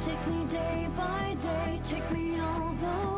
don't day by day, take me friends. No need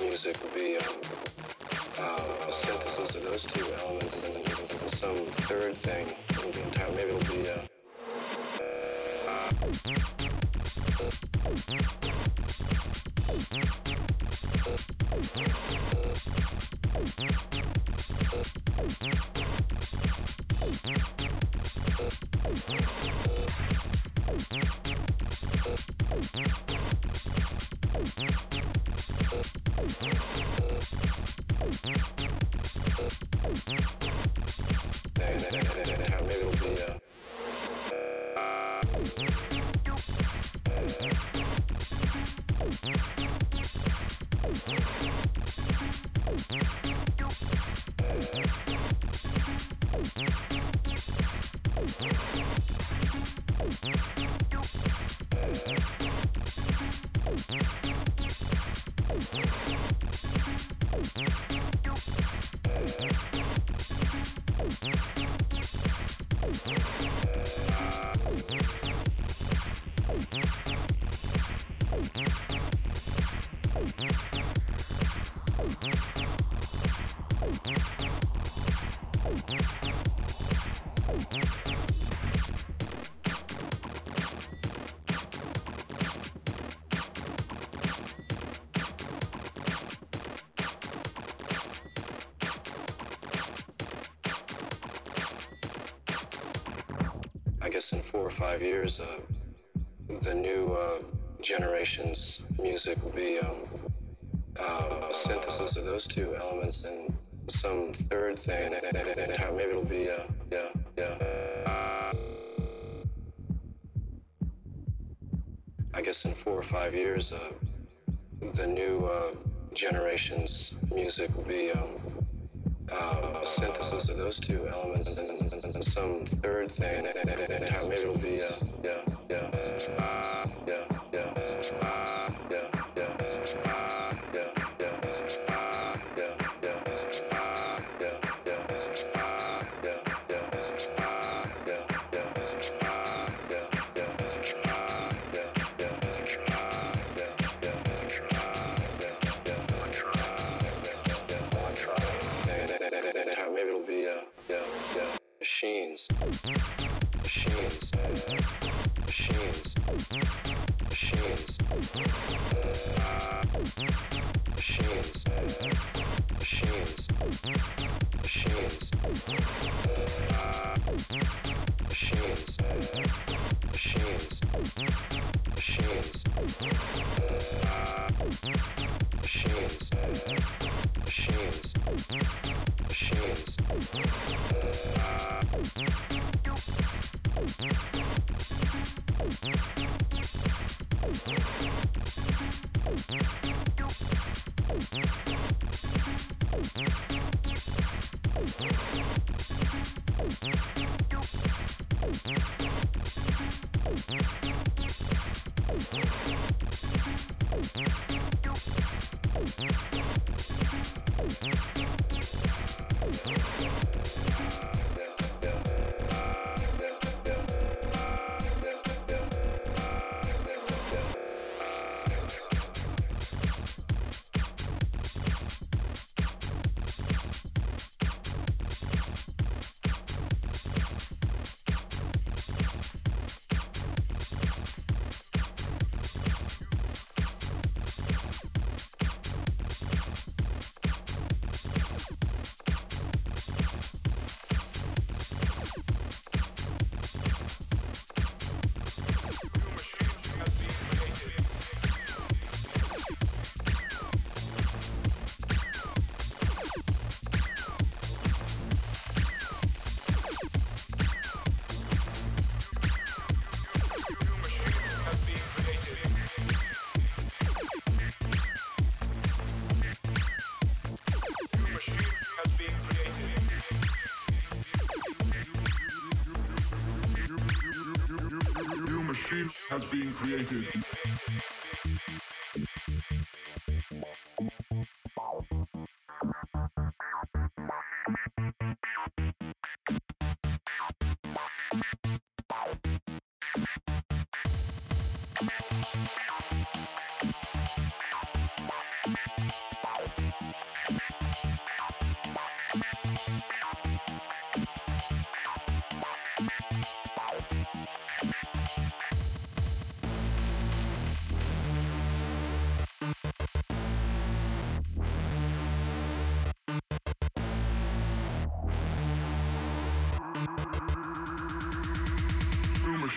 music will be uh, a synthesis of those two elements and, some third thing. Entire, maybe it'll be. Uh, guess in four or five years, uh, the new uh, generation's music will be um, uh, a synthesis of those two elements and some third thing. Maybe it'll be, uh, yeah, yeah. I guess in four or five years, uh, the new uh, generation's music will be um, uh, synthesis of those two elements and, some third thing. Maybe it'll be, uh, yeah, yeah, yeah,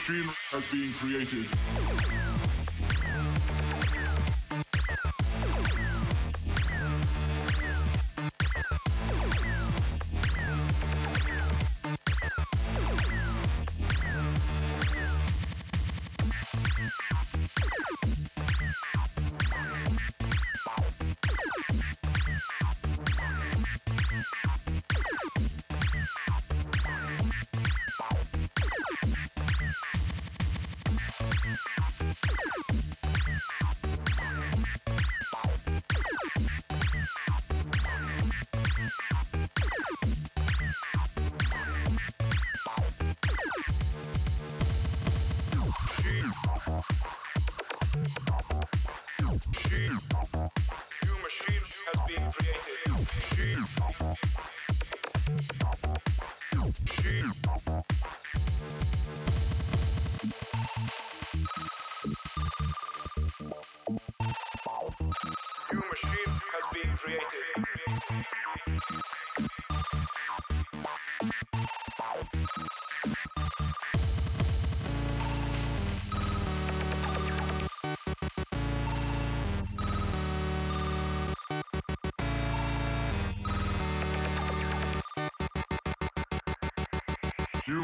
machine has been created. New New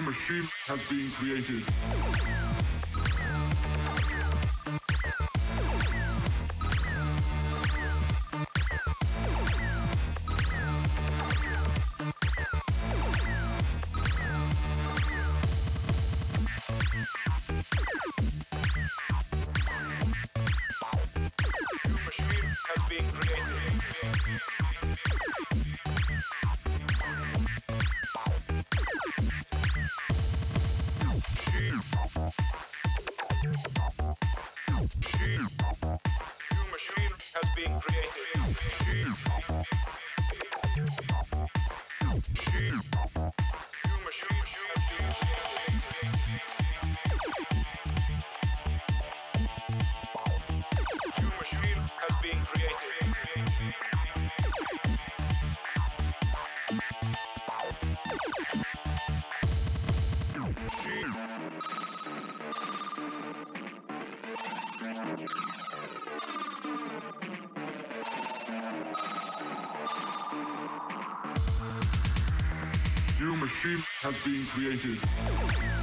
machine has been created. Machine has been created.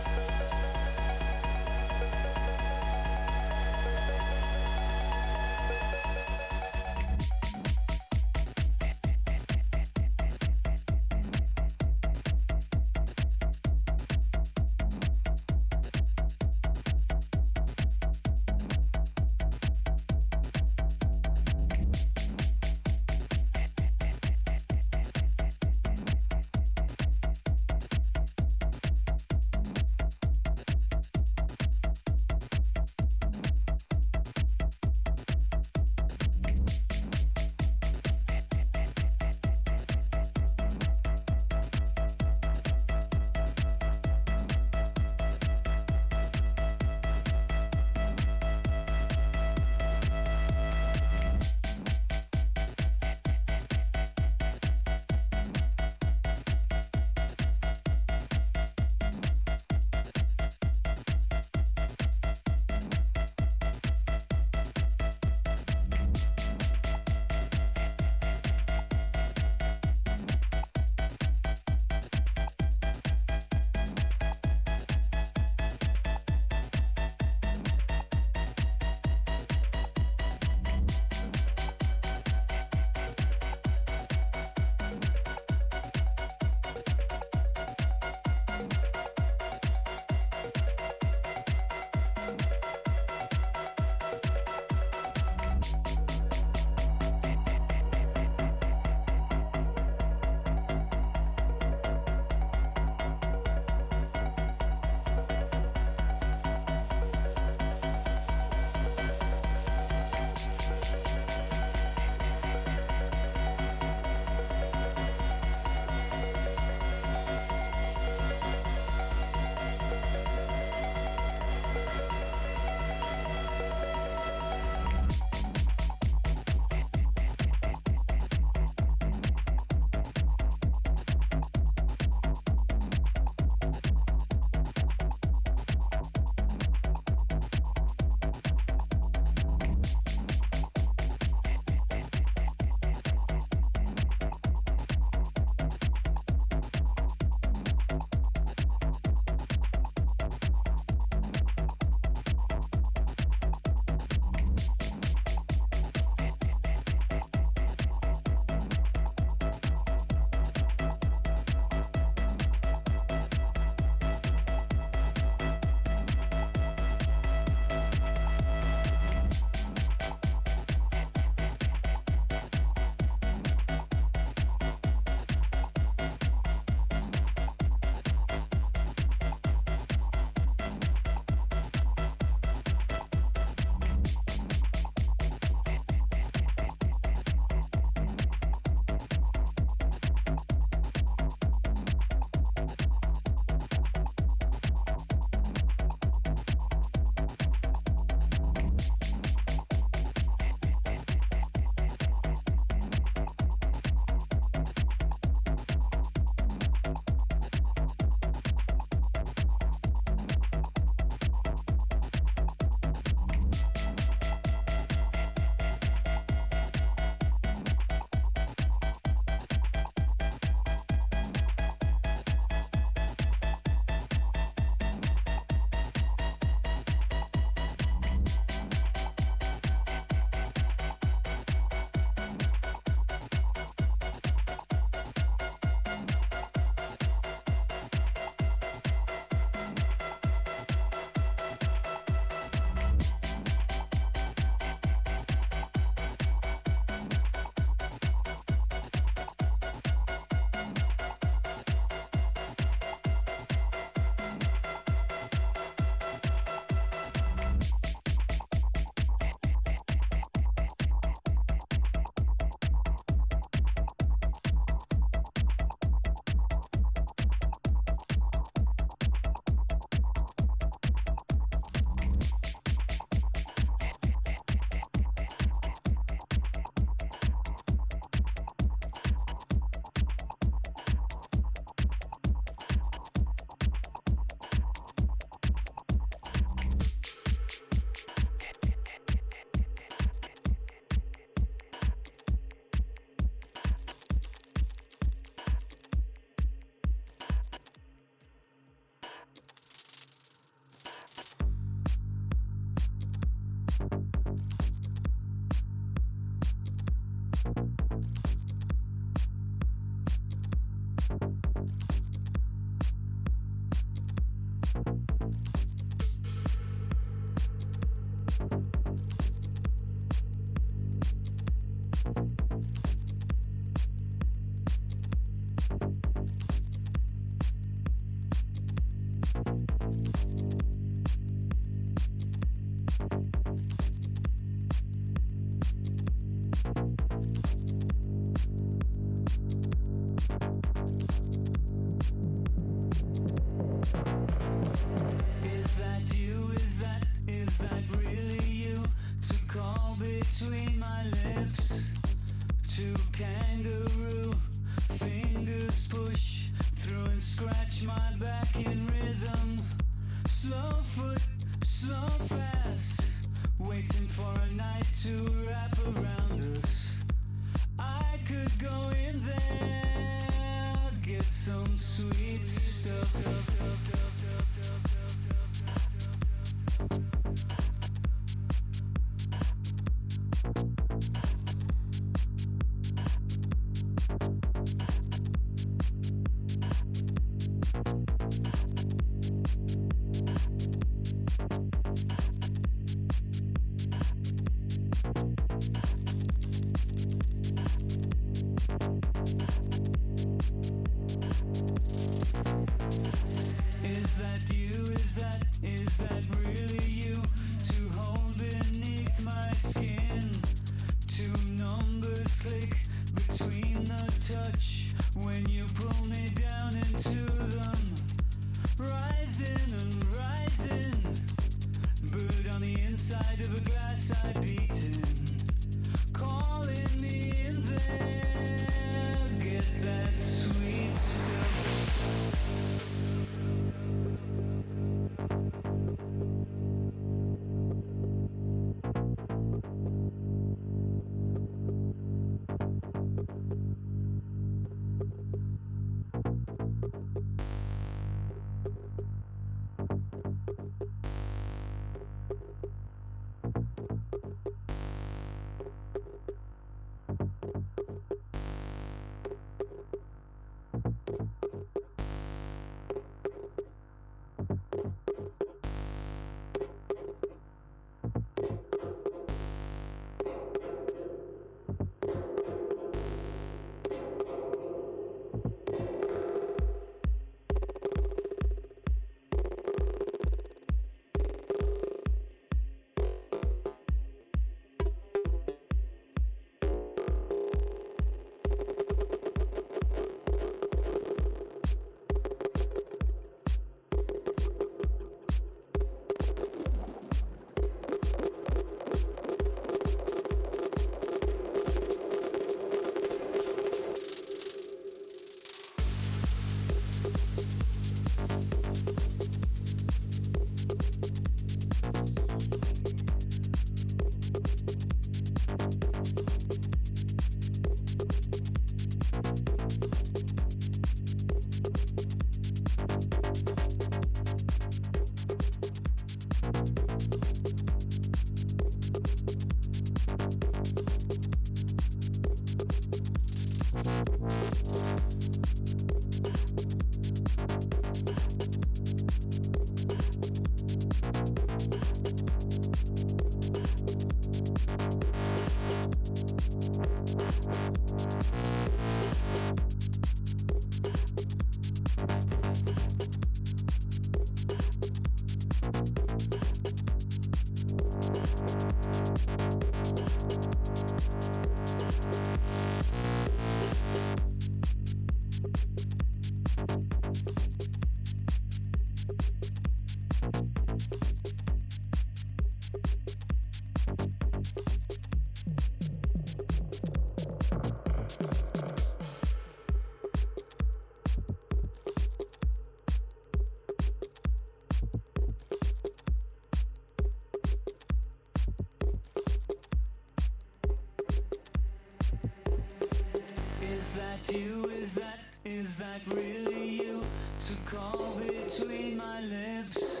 that you? Is that, is that really you? To call between my lips,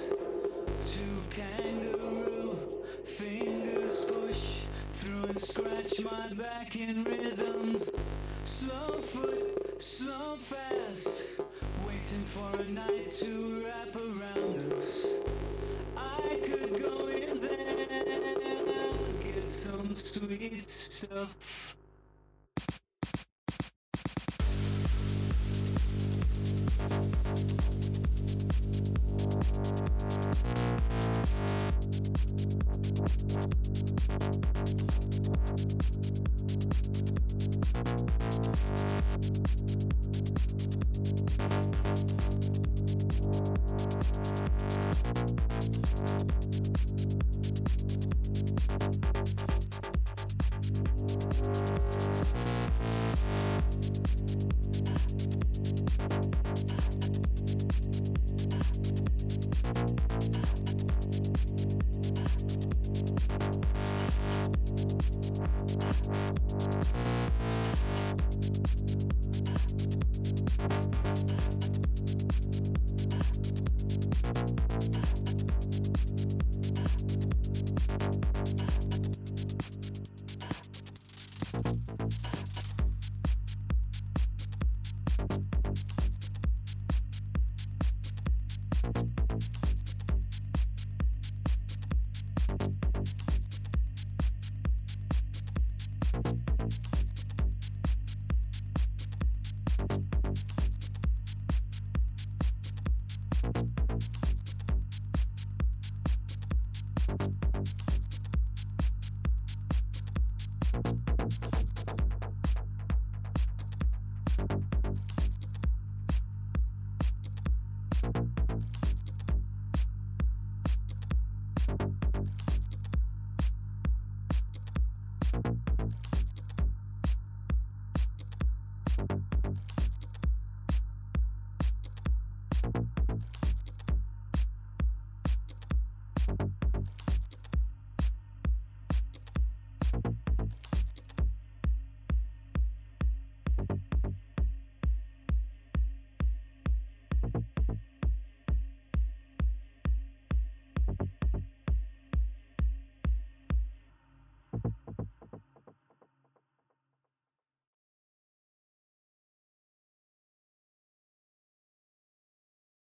to kangaroo fingers push through and scratch my back in rhythm. Slow foot, slow fast, waiting for a night to wrap around us. I could go in there, get some sweet stuff.